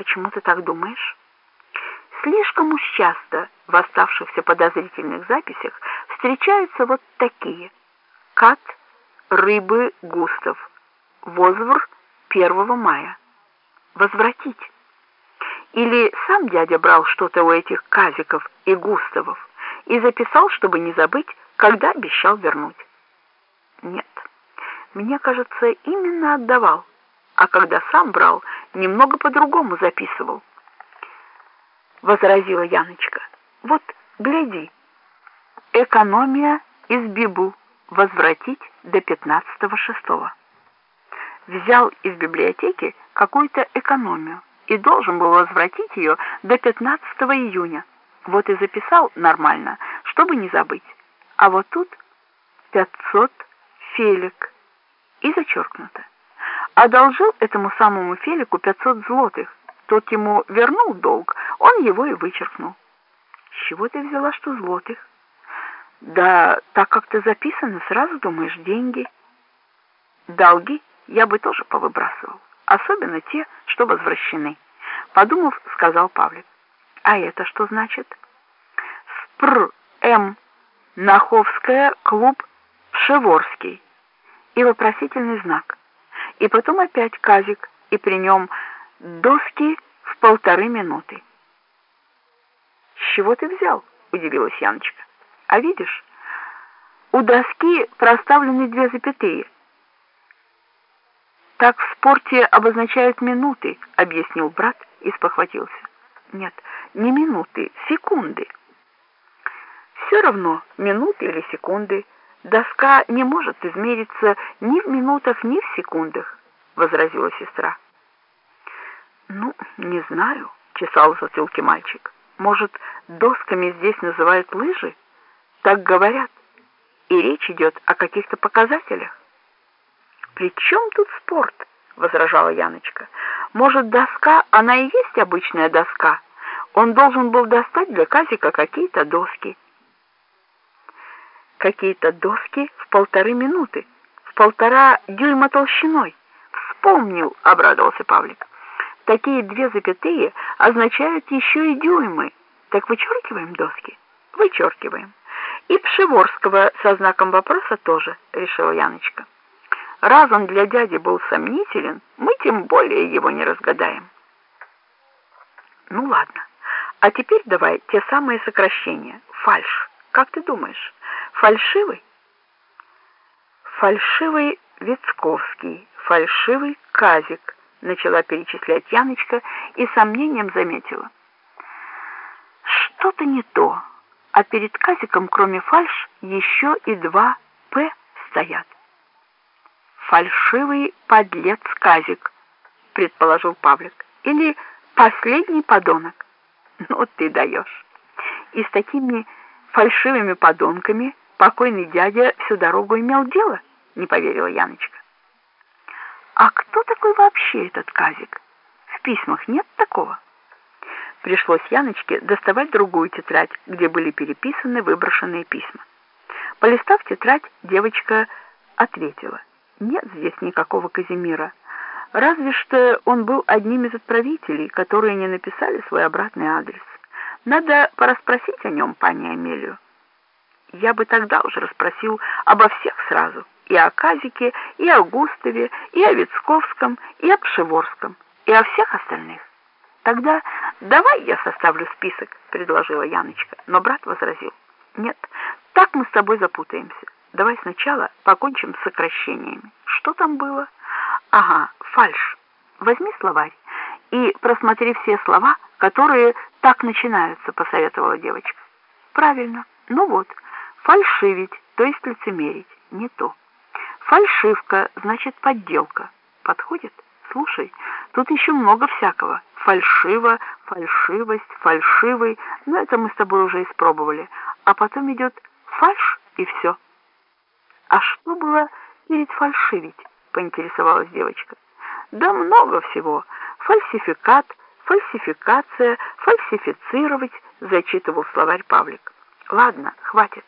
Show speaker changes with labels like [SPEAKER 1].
[SPEAKER 1] Почему ты так думаешь? Слишком уж часто в оставшихся подозрительных записях встречаются вот такие. Кат, рыбы, Густав, возвр 1 мая. Возвратить. Или сам дядя брал что-то у этих Казиков и Густавов и записал, чтобы не забыть, когда обещал вернуть. Нет, мне кажется, именно отдавал, а когда сам брал, немного по-другому записывал. Возразила Яночка. Вот, гляди, экономия из Бибу возвратить до пятнадцатого шестого. Взял из библиотеки какую-то экономию и должен был возвратить ее до 15 июня. Вот и записал нормально, чтобы не забыть. А вот тут 500 фелик и зачеркнуто. Одолжил этому самому Фелику 500 злотых. Тот ему вернул долг, он его и вычеркнул. С чего ты взяла, что злотых? Да так как ты записано, сразу думаешь деньги. Долги я бы тоже повыбрасывал особенно те, что возвращены. Подумав, сказал Павлик. А это что значит? Спр М Наховская клуб Шеворский и вопросительный знак. И потом опять казик, и при нем доски в полторы минуты. С чего ты взял? удивилась Яночка. А видишь, у доски проставлены две запятые. Так в спорте обозначают минуты, объяснил брат и спохватился. Нет, не минуты, секунды. Все равно, минуты или секунды, доска не может измериться ни в минутах, ни в секундах, возразила сестра. Ну, не знаю, чесал в мальчик. Может, досками здесь называют лыжи? Так говорят. И речь идет о каких-то показателях. «При чем тут спорт?» — возражала Яночка. «Может, доска, она и есть обычная доска. Он должен был достать для Казика какие-то доски». «Какие-то доски в полторы минуты, в полтора дюйма толщиной». «Вспомнил», — обрадовался Павлик. «Такие две запятые означают еще и дюймы. Так вычеркиваем доски?» «Вычеркиваем». «И Пшеворского со знаком вопроса тоже», — решила Яночка. Раз он для дяди был сомнителен, мы тем более его не разгадаем. Ну ладно. А теперь давай те самые сокращения. Фальш. Как ты думаешь, фальшивый? Фальшивый Вицковский, фальшивый Казик, начала перечислять Яночка и сомнением заметила. Что-то не то. А перед Казиком, кроме фальш, еще и два «П» стоят фальшивый подлец Казик, предположил Павлик. Или последний подонок. Ну ты даешь. И с такими фальшивыми подонками покойный дядя всю дорогу имел дело, не поверила Яночка. А кто такой вообще этот Казик? В письмах нет такого. Пришлось Яночке доставать другую тетрадь, где были переписаны выброшенные письма. Полистав тетрадь, девочка ответила: нет здесь никакого Казимира. Разве что он был одним из отправителей, которые не написали свой обратный адрес. Надо порасспросить о нем пани Амелию. Я бы тогда уже расспросил обо всех сразу. И о Казике, и о Густаве, и о Вицковском, и о Пшеворском, и о всех остальных. Тогда давай я составлю список, предложила Яночка, но брат возразил. Нет, так мы с тобой запутаемся. Давай сначала покончим с сокращениями. Что там было? Ага, фальш. Возьми словарь и просмотри все слова, которые так начинаются, посоветовала девочка. Правильно. Ну вот, фальшивить, то есть лицемерить, не то. Фальшивка, значит подделка. Подходит? Слушай, тут еще много всякого. Фальшиво, фальшивость, фальшивый. Но это мы с тобой уже испробовали. А потом идет фальш и все. А что было перед фальшивить? поинтересовалась девочка. Да много всего. Фальсификат, фальсификация, фальсифицировать, зачитывал словарь Павлик. Ладно, хватит.